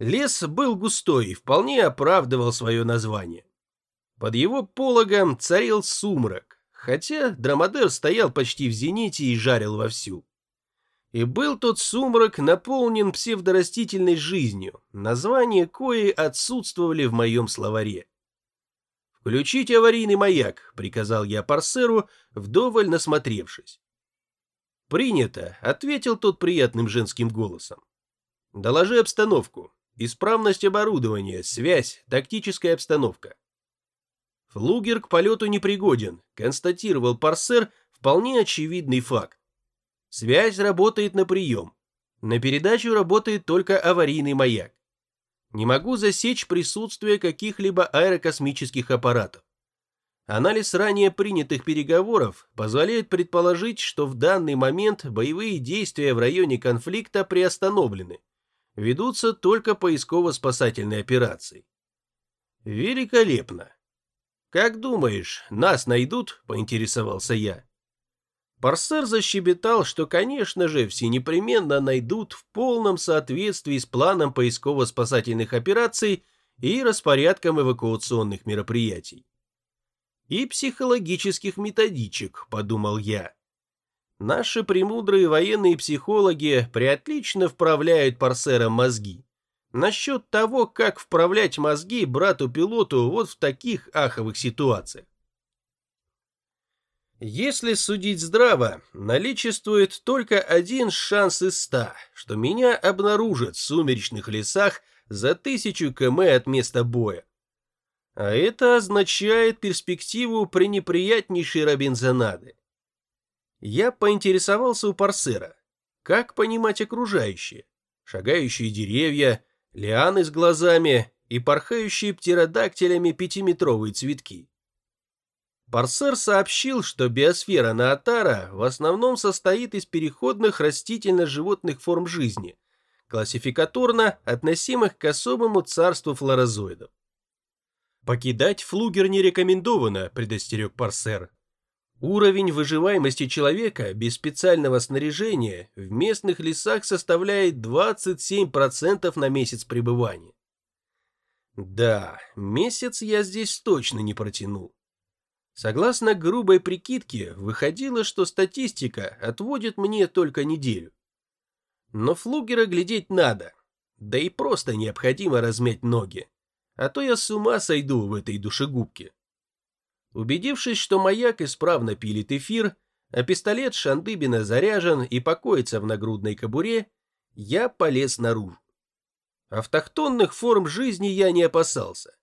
Лес был густой и вполне оправдывал свое название. Под его пологом царил сумрак, хотя Драмадер стоял почти в зените и жарил вовсю. И был тот сумрак наполнен псевдорастительной жизнью, названия кои отсутствовали в моем словаре. «Включить аварийный маяк», — приказал я Парсеру, вдоволь насмотревшись. «Принято», — ответил тот приятным женским голосом. «Доложи обстановку. Исправность оборудования, связь, тактическая обстановка». «Флугер к полету непригоден», — констатировал Парсер вполне очевидный факт. Связь работает на прием. На передачу работает только аварийный маяк. Не могу засечь присутствие каких-либо аэрокосмических аппаратов. Анализ ранее принятых переговоров позволяет предположить, что в данный момент боевые действия в районе конфликта приостановлены. Ведутся только поисково-спасательные операции. Великолепно. Как думаешь, нас найдут? Поинтересовался я. Парсер защебетал, что, конечно же, все непременно найдут в полном соответствии с планом поисково-спасательных операций и распорядком эвакуационных мероприятий. И психологических методичек, подумал я. Наши премудрые военные психологи приотлично вправляют парсерам мозги. Насчет того, как вправлять мозги брату-пилоту вот в таких аховых ситуациях. Если судить здраво, наличествует только один шанс из ста, что меня обнаружат в сумеречных лесах за тысячу км от места боя. А это означает перспективу пренеприятнейшей Робинзонады. Я поинтересовался у Парсера, как понимать окружающее, шагающие деревья, лианы с глазами и порхающие птеродактилями пятиметровые цветки. Парсер сообщил, что биосфера Наатара в основном состоит из переходных растительно-животных форм жизни, классификаторно относимых к особому царству флорозоидов. «Покидать флугер не рекомендовано», – предостерег Парсер. Уровень выживаемости человека без специального снаряжения в местных лесах составляет 27% на месяц пребывания. Да, месяц я здесь точно не протянул. Согласно грубой прикидке, выходило, что статистика отводит мне только неделю. Но флугера глядеть надо, да и просто необходимо размять ноги, а то я с ума сойду в этой душегубке. Убедившись, что маяк исправно пилит эфир, а пистолет Шандыбина заряжен и покоится в нагрудной кобуре, я полез наружу. Автохтонных форм жизни я не опасался.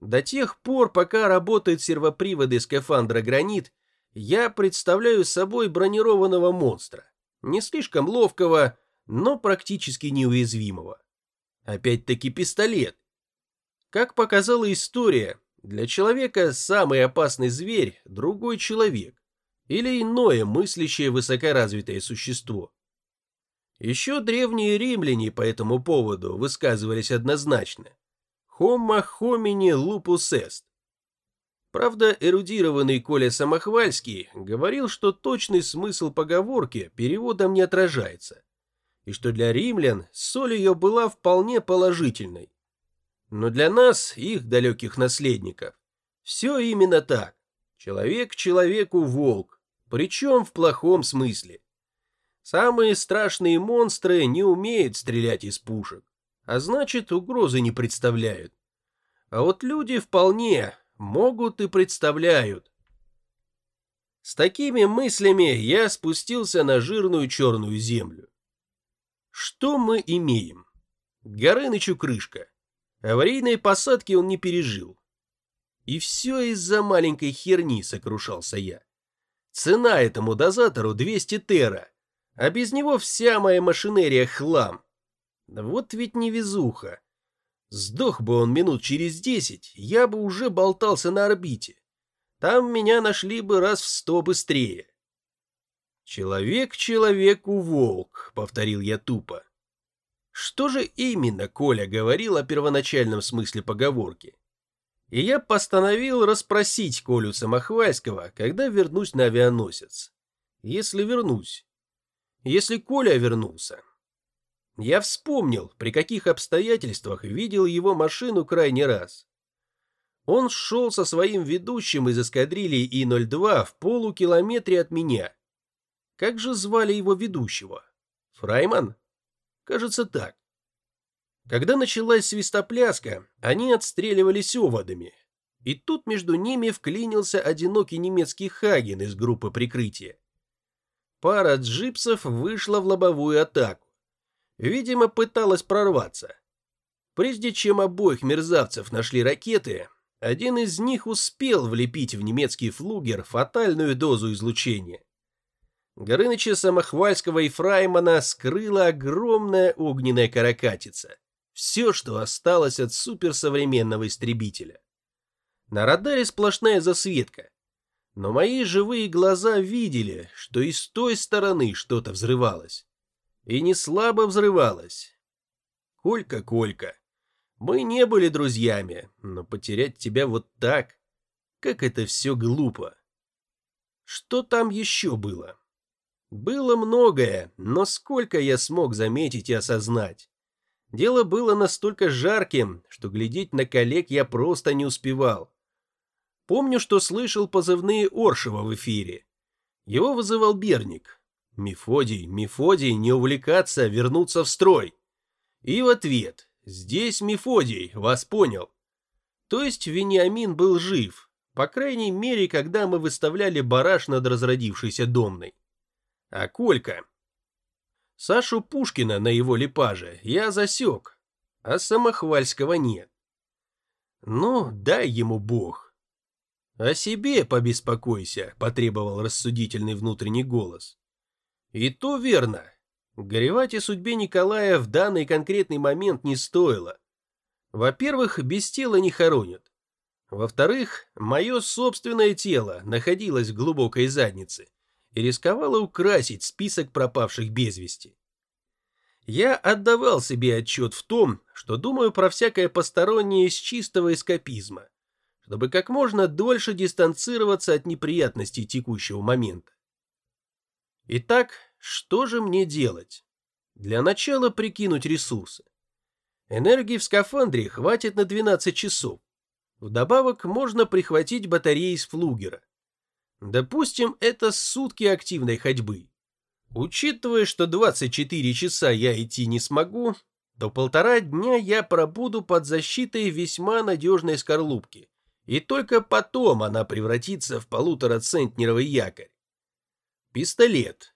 До тех пор, пока работают сервоприводы скафандра «Гранит», я представляю собой бронированного монстра, не слишком ловкого, но практически неуязвимого. Опять-таки пистолет. Как показала история, для человека самый опасный зверь – другой человек или иное мыслящее высокоразвитое существо. Еще древние римляне по этому поводу высказывались однозначно. Homo homini lupus est. Правда, эрудированный Коля Самохвальский говорил, что точный смысл поговорки переводом не отражается, и что для римлян соль ее была вполне положительной. Но для нас, их далеких наследников, все именно так. Человек человеку волк, причем в плохом смысле. Самые страшные монстры не умеют стрелять из пушек а значит угрозы не представляют. А вот люди вполне могут и представляют. С такими мыслями я спустился на жирную черную землю. Что мы имеем? Горынычу крышка. Аварийной посадки он не пережил. И все из-за маленькой херни, сокрушался я. Цена этому дозатору 200 тера, а без него вся моя машинерия хлам. Вот ведь невезуха. Сдох бы он минут через десять, я бы уже болтался на орбите. Там меня нашли бы раз в сто быстрее. «Человек человеку волк», — повторил я тупо. Что же именно Коля говорил о первоначальном смысле поговорки? И я постановил расспросить Колю Самохвальского, когда вернусь на авианосец. Если вернусь. Если Коля вернулся. Я вспомнил, при каких обстоятельствах видел его машину крайний раз. Он шел со своим ведущим из эскадрильи И-02 в полукилометре от меня. Как же звали его ведущего? Фрайман? Кажется, так. Когда началась свистопляска, они отстреливались оводами. И тут между ними вклинился одинокий немецкий Хаген из группы прикрытия. Пара джипсов вышла в лобовую атаку. Видимо, пыталась прорваться. Прежде чем обоих мерзавцев нашли ракеты, один из них успел влепить в немецкий флугер фатальную дозу излучения. Горыныча Самохвальского и Фраймана скрыла огромная огненная каракатица. Все, что осталось от суперсовременного истребителя. На радаре сплошная засветка. Но мои живые глаза видели, что и с той стороны что-то взрывалось. И не слабо взрывалось. Колька, Колька, мы не были друзьями, но потерять тебя вот так, как это все глупо. Что там еще было? Было многое, но сколько я смог заметить и осознать. Дело было настолько жарким, что глядеть на коллег я просто не успевал. Помню, что слышал позывные Оршева в эфире. Его вызывал Берник. «Мефодий, Мефодий, не увлекаться, вернуться в строй». И в ответ «Здесь Мефодий, вас понял». То есть Вениамин был жив, по крайней мере, когда мы выставляли бараж над разродившейся домной. А Колька? Сашу Пушкина на его липаже я засек, а Самохвальского нет. Ну, дай ему бог. О себе побеспокойся, потребовал рассудительный внутренний голос. И то верно. Горевать о судьбе Николая в данный конкретный момент не стоило. Во-первых, без тела не хоронят. Во-вторых, мое собственное тело находилось в глубокой заднице и рисковала украсить список пропавших без вести. Я отдавал себе отчет в том, что думаю про всякое постороннее из чистого эскапизма, чтобы как можно дольше дистанцироваться от неприятностей текущего момента. Итак, что же мне делать? Для начала прикинуть ресурсы. Энергии в скафандре хватит на 12 часов. Вдобавок можно прихватить батареи из флугера. Допустим, это сутки активной ходьбы. Учитывая, что 24 часа я идти не смогу, то полтора дня я пробуду под защитой весьма надежной скорлупки, и только потом она превратится в полуторацентнеровый якорь. Пистолет.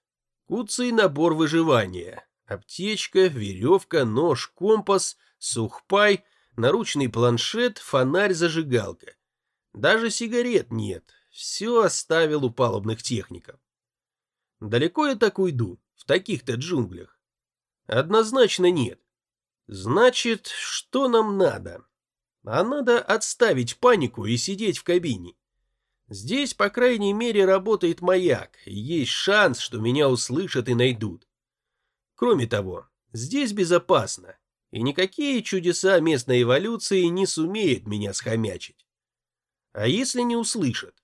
Куцый набор выживания. Аптечка, веревка, нож, компас, сухпай, наручный планшет, фонарь-зажигалка. Даже сигарет нет, все оставил у палубных техников. Далеко я так уйду, в таких-то джунглях? Однозначно нет. Значит, что нам надо? А надо отставить панику и сидеть в кабине. Здесь, по крайней мере, работает маяк, и есть шанс, что меня услышат и найдут. Кроме того, здесь безопасно, и никакие чудеса местной эволюции не сумеют меня схомячить. А если не услышат?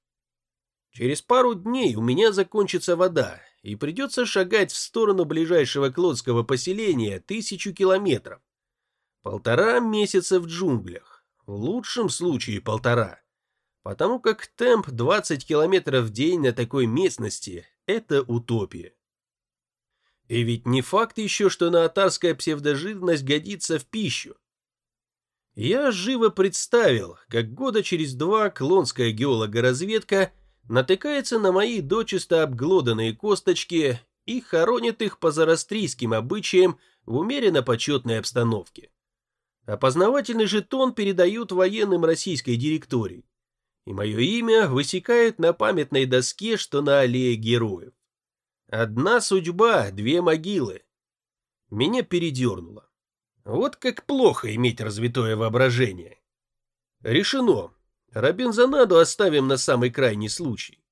Через пару дней у меня закончится вода, и придется шагать в сторону ближайшего клодского поселения тысячу километров. Полтора месяца в джунглях, в лучшем случае полтора, потому как темп 20 километров в день на такой местности – это утопия. И ведь не факт еще, что наотарская псевдожирность годится в пищу. Я живо представил, как года через два клонская геологоразведка – натыкается на мои дочисто обглоданные косточки и хоронит их по зарастрийским обычаям в умеренно почетной обстановке. Опознавательный жетон передают военным российской директории, и мое имя высекают на памятной доске, что на аллее героев. Одна судьба, две могилы. Меня передернуло. Вот как плохо иметь развитое воображение. Решено. Робинзонаду оставим на самый крайний случай.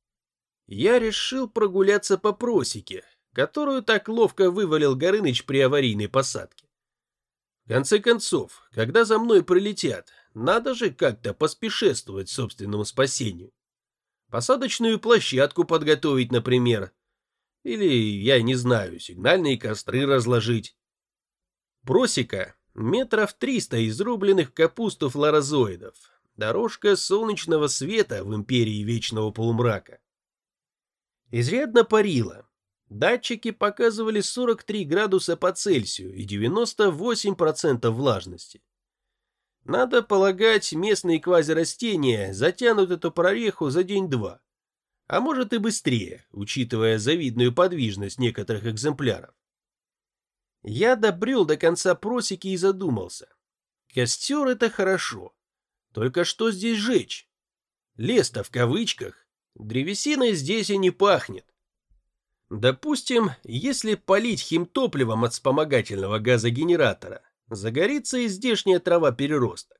Я решил прогуляться по просеке, которую так ловко вывалил Горыныч при аварийной посадке. В конце концов, когда за мной прилетят, надо же как-то поспешествовать собственному спасению. Посадочную площадку подготовить, например. Или, я не знаю, сигнальные костры разложить. Просека метров триста изрубленных капусту флорозоидов. Дорожка солнечного света в империи вечного полумрака. Изрядно парило. Датчики показывали 43 градуса по Цельсию и 98% влажности. Надо полагать, местные квазирастения затянут эту прореху за день-два. А может и быстрее, учитывая завидную подвижность некоторых экземпляров. Я добрел до конца просеки и задумался. Костер — это хорошо. Только что здесь жечь? Лес-то в кавычках. Древесиной здесь и не пахнет. Допустим, если полить химтопливом от вспомогательного газогенератора, загорится и здешняя трава переросток.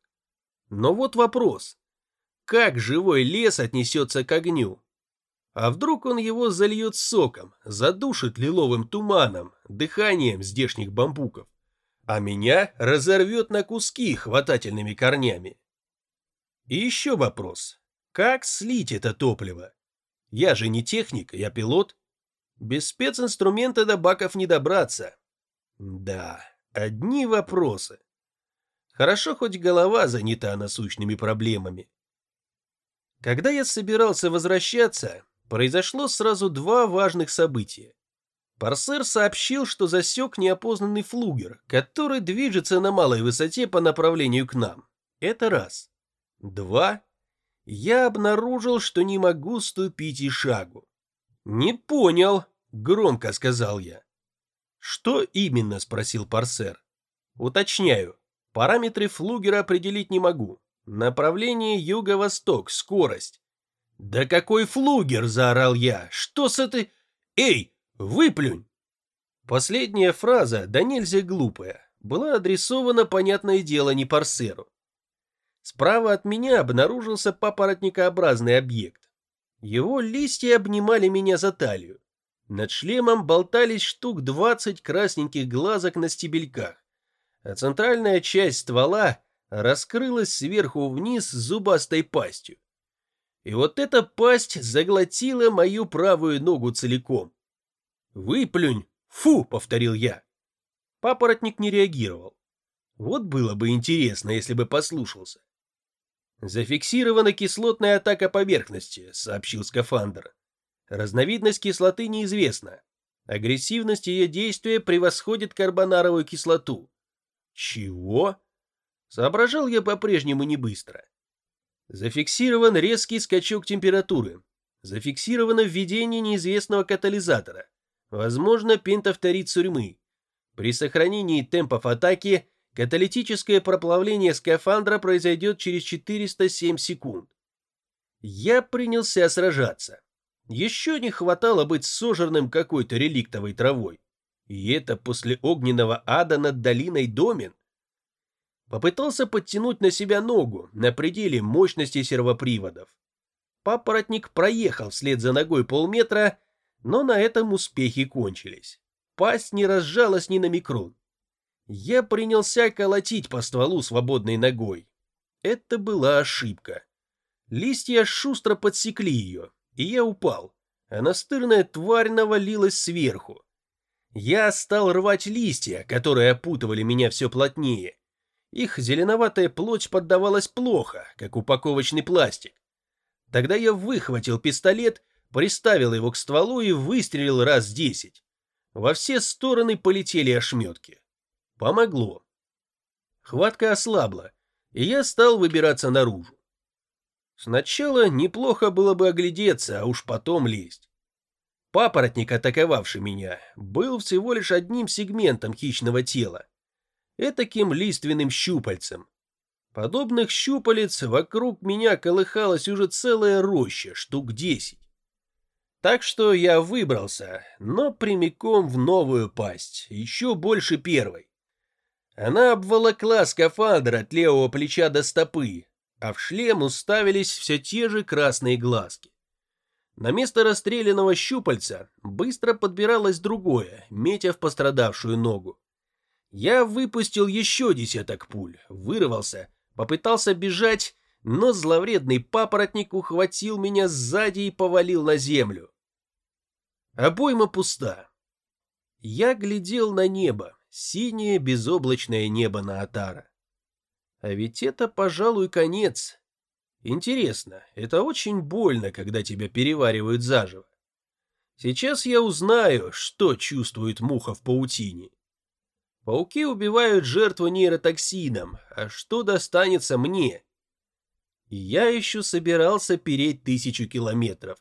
Но вот вопрос. Как живой лес отнесется к огню? А вдруг он его зальет соком, задушит лиловым туманом, дыханием здешних бамбуков, а меня разорвет на куски хватательными корнями? И еще вопрос. Как слить это топливо? Я же не техник, я пилот. Без специнструмента до баков не добраться. Да, одни вопросы. Хорошо, хоть голова занята насущными проблемами. Когда я собирался возвращаться, произошло сразу два важных события. Парсер сообщил, что засек неопознанный флугер, который движется на малой высоте по направлению к нам. Это раз. Два. Я обнаружил, что не могу ступить и шагу. Не понял, Громко сказал я. Что именно? Спросил Парсер. Уточняю. Параметры флугера определить не могу. Направление юго-восток, скорость. Да какой флугер? Заорал я. Что с этой... Эй, выплюнь! Последняя фраза, да нельзя глупая, была адресована, понятное дело, не Парсеру. Справа от меня обнаружился папоротникообразный объект. Его листья обнимали меня за талию. Над шлемом болтались штук 20 красненьких глазок на стебельках, а центральная часть ствола раскрылась сверху вниз зубастой пастью. И вот эта пасть заглотила мою правую ногу целиком. «Выплюнь! Фу!» — повторил я. Папоротник не реагировал. Вот было бы интересно, если бы послушался. «Зафиксирована кислотная атака поверхности», — сообщил скафандр. Разновидность кислоты неизвестна. Агрессивность ее действия превосходит карбонаровую кислоту. Чего? Соображал я по-прежнему не быстро. Зафиксирован резкий скачок температуры. Зафиксировано введение неизвестного катализатора. Возможно, пентавторит сурьмы. При сохранении темпов атаки каталитическое проплавление скафандра произойдет через 407 секунд. Я принялся сражаться. Еще не хватало быть сожранным какой-то реликтовой травой. И это после огненного ада над долиной Домен. Попытался подтянуть на себя ногу на пределе мощности сервоприводов. Папоротник проехал вслед за ногой полметра, но на этом успехи кончились. Пасть не разжалась ни на микрон. Я принялся колотить по стволу свободной ногой. Это была ошибка. Листья шустро подсекли ее, и я упал, а настырная тварь навалилась сверху. Я стал рвать листья, которые опутывали меня все плотнее. Их зеленоватая плоть поддавалась плохо, как упаковочный пластик. Тогда я выхватил пистолет, приставил его к стволу и выстрелил раз десять. Во все стороны полетели ошметки. Помогло. Хватка ослабла, и я стал выбираться наружу. Сначала неплохо было бы оглядеться, а уж потом лезть. Папоротник, атаковавший меня, был всего лишь одним сегментом хищного тела. Этаким лиственным щупальцем. Подобных щупалец вокруг меня колыхалась уже целая роща, штук десять. Так что я выбрался, но прямиком в новую пасть, еще больше первой. Она обволокла скафандр от левого плеча до стопы, а в шлем уставились все те же красные глазки. На место расстрелянного щупальца быстро подбиралось другое, метя в пострадавшую ногу. Я выпустил еще десяток пуль, вырвался, попытался бежать, но зловредный папоротник ухватил меня сзади и повалил на землю. Обойма пуста. Я глядел на небо, синее безоблачное небо на Атара. А ведь это, пожалуй, конец. Интересно, это очень больно, когда тебя переваривают заживо. Сейчас я узнаю, что чувствует муха в паутине. Пауки убивают жертву нейротоксином, а что достанется мне? И я еще собирался переть тысячу километров.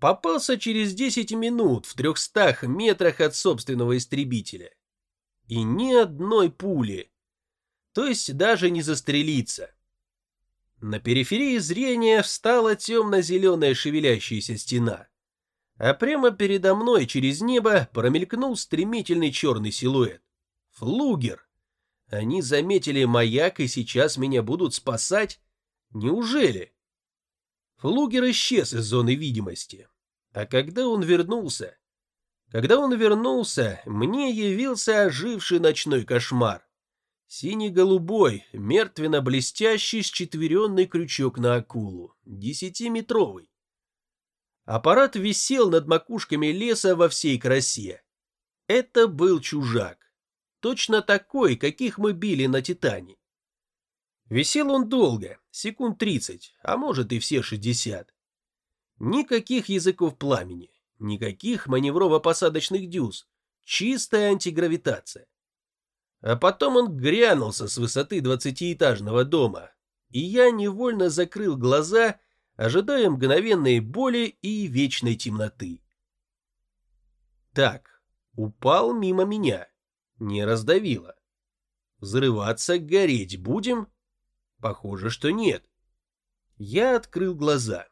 Попался через 10 минут в 300 метрах от собственного истребителя. И ни одной пули. То есть даже не застрелиться. На периферии зрения встала темно-зеленая шевелящаяся стена. А прямо передо мной через небо промелькнул стремительный черный силуэт. Флугер. Они заметили маяк и сейчас меня будут спасать? Неужели? Флугер исчез из зоны видимости. А когда он вернулся? Когда он вернулся, мне явился оживший ночной кошмар. Синий-голубой, мертвенно-блестящий счетверенный крючок на акулу, десятиметровый. Аппарат висел над макушками леса во всей красе. Это был чужак. Точно такой, каких мы били на Титане. Висел он долго, секунд 30, а может и все 60. Никаких языков пламени, никаких маневрово-посадочных дюз, чистая антигравитация. А потом он грянулся с высоты двадцатиэтажного дома, и я невольно закрыл глаза, ожидая мгновенной боли и вечной темноты. Так, упал мимо меня, не раздавило. Взрываться, гореть будем? Похоже, что нет. Я открыл глаза.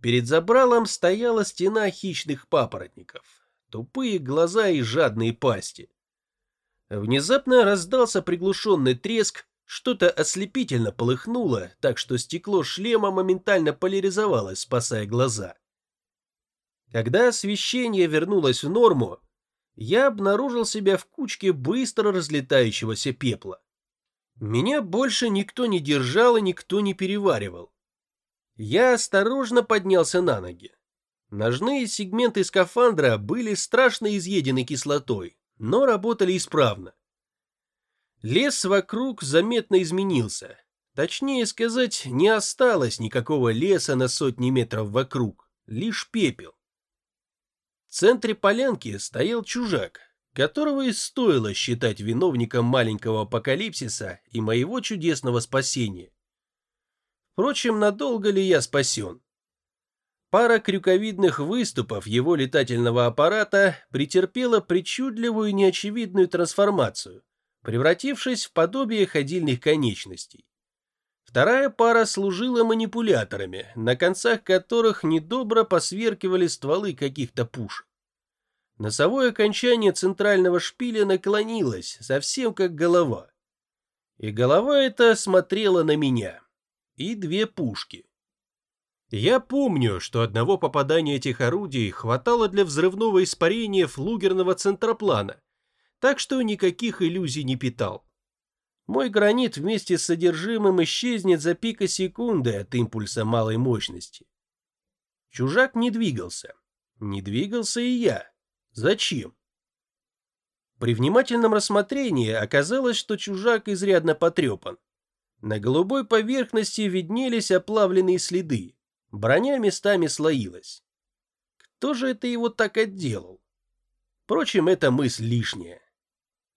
Перед забралом стояла стена хищных папоротников, тупые глаза и жадные пасти. Внезапно раздался приглушенный треск, что-то ослепительно полыхнуло, так что стекло шлема моментально поляризовалось, спасая глаза. Когда освещение вернулось в норму, я обнаружил себя в кучке быстро разлетающегося пепла. Меня больше никто не держал и никто не переваривал. Я осторожно поднялся на ноги. Ножные сегменты скафандра были страшно изъедены кислотой, но работали исправно. Лес вокруг заметно изменился. Точнее сказать, не осталось никакого леса на сотни метров вокруг, лишь пепел. В центре полянки стоял чужак, которого и стоило считать виновником маленького апокалипсиса и моего чудесного спасения. Впрочем, надолго ли я спасен? Пара крюковидных выступов его летательного аппарата претерпела причудливую неочевидную трансформацию, превратившись в подобие ходильных конечностей. Вторая пара служила манипуляторами, на концах которых недобро посверкивали стволы каких-то пушек. Носовое окончание центрального шпиля наклонилось, совсем как голова. И голова эта смотрела на меня и две пушки. Я помню, что одного попадания этих орудий хватало для взрывного испарения флугерного центроплана, так что никаких иллюзий не питал. Мой гранит вместе с содержимым исчезнет за пикосекунды от импульса малой мощности. Чужак не двигался. Не двигался и я. Зачем? При внимательном рассмотрении оказалось, что чужак изрядно потрепан. На голубой поверхности виднелись оплавленные следы. Броня местами слоилась. Кто же это его так отделал? Впрочем, эта мысль лишняя.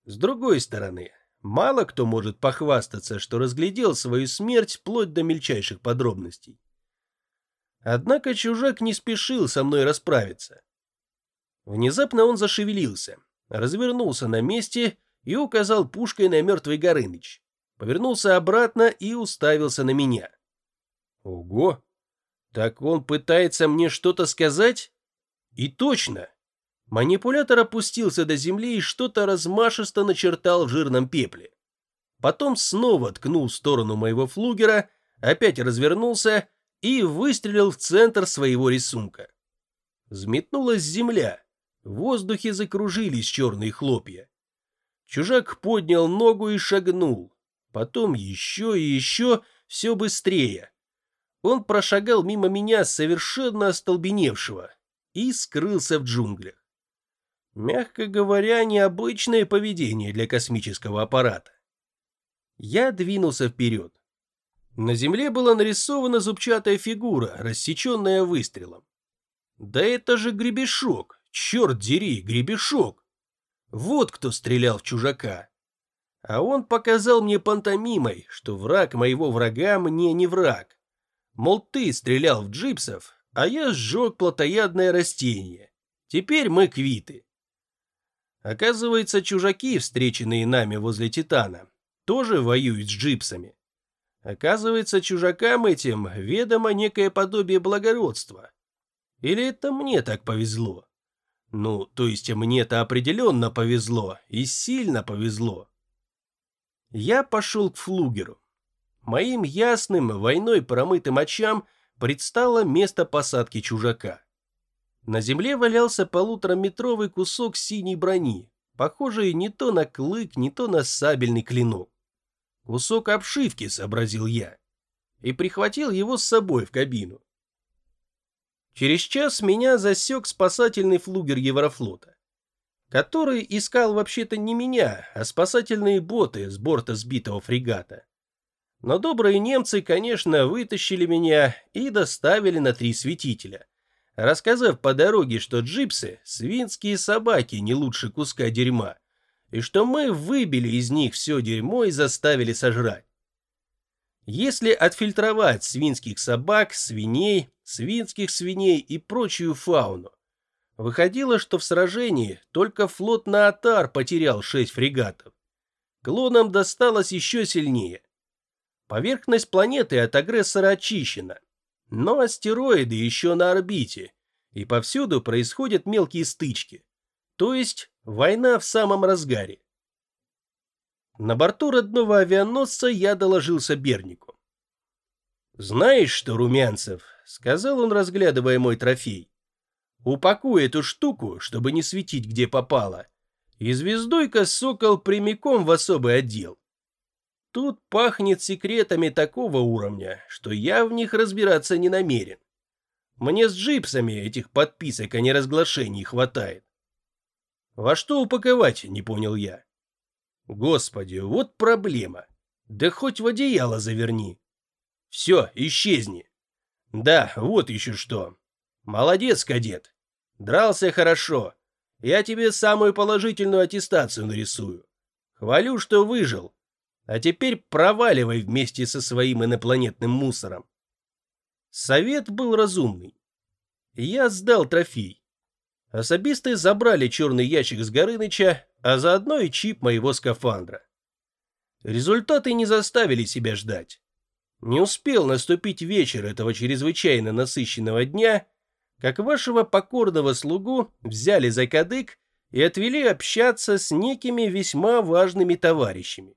С другой стороны, мало кто может похвастаться, что разглядел свою смерть вплоть до мельчайших подробностей. Однако чужак не спешил со мной расправиться. Внезапно он зашевелился, развернулся на месте и указал пушкой на мертвый Горыныч повернулся обратно и уставился на меня. Ого! Так он пытается мне что-то сказать? И точно! Манипулятор опустился до земли и что-то размашисто начертал в жирном пепле. Потом снова ткнул в сторону моего флугера, опять развернулся и выстрелил в центр своего рисунка. Взметнулась земля, в воздухе закружились черные хлопья. Чужак поднял ногу и шагнул, потом еще и еще, все быстрее. Он прошагал мимо меня совершенно остолбеневшего и скрылся в джунглях. Мягко говоря, необычное поведение для космического аппарата. Я двинулся вперед. На земле была нарисована зубчатая фигура, рассеченная выстрелом. Да это же гребешок, черт дери, гребешок. Вот кто стрелял в чужака. А он показал мне пантомимой, что враг моего врага мне не враг. Мол, ты стрелял в джипсов, а я сжег плотоядное растение. Теперь мы квиты. Оказывается, чужаки, встреченные нами возле Титана, тоже воюют с джипсами. Оказывается, чужакам этим ведомо некое подобие благородства. Или это мне так повезло? Ну, то есть мне-то определенно повезло, и сильно повезло. Я пошел к флугеру. Моим ясным, войной промытым очам предстало место посадки чужака. На земле валялся полутораметровый кусок синей брони, похожий не то на клык, не то на сабельный клинок. Кусок обшивки, сообразил я, и прихватил его с собой в кабину. Через час меня засек спасательный флугер Еврофлота, который искал вообще-то не меня, а спасательные боты с борта сбитого фрегата. Но добрые немцы, конечно, вытащили меня и доставили на три светителя, рассказав по дороге, что джипсы – свинские собаки не лучше куска дерьма, и что мы выбили из них все дерьмо и заставили сожрать. Если отфильтровать свинских собак, свиней, свинских свиней и прочую фауну, выходило, что в сражении только флот Наатар потерял шесть фрегатов. Клонам досталось еще сильнее. Поверхность планеты от агрессора очищена, но астероиды еще на орбите, и повсюду происходят мелкие стычки. То есть Война в самом разгаре. На борту родного авианосца я доложился Бернику. «Знаешь что, Румянцев?» — сказал он, разглядывая мой трофей. «Упакуй эту штуку, чтобы не светить, где попало, и звездой-ка сокол прямиком в особый отдел. Тут пахнет секретами такого уровня, что я в них разбираться не намерен. Мне с джипсами этих подписок о неразглашении хватает. Во что упаковать, не понял я. Господи, вот проблема. Да хоть в одеяло заверни. Все, исчезни. Да, вот еще что. Молодец, кадет. Дрался хорошо. Я тебе самую положительную аттестацию нарисую. Хвалю, что выжил. А теперь проваливай вместе со своим инопланетным мусором. Совет был разумный. Я сдал трофей. Особисты забрали черный ящик с Горыныча, а заодно и чип моего скафандра. Результаты не заставили себя ждать. Не успел наступить вечер этого чрезвычайно насыщенного дня, как вашего покорного слугу взяли за кадык и отвели общаться с некими весьма важными товарищами.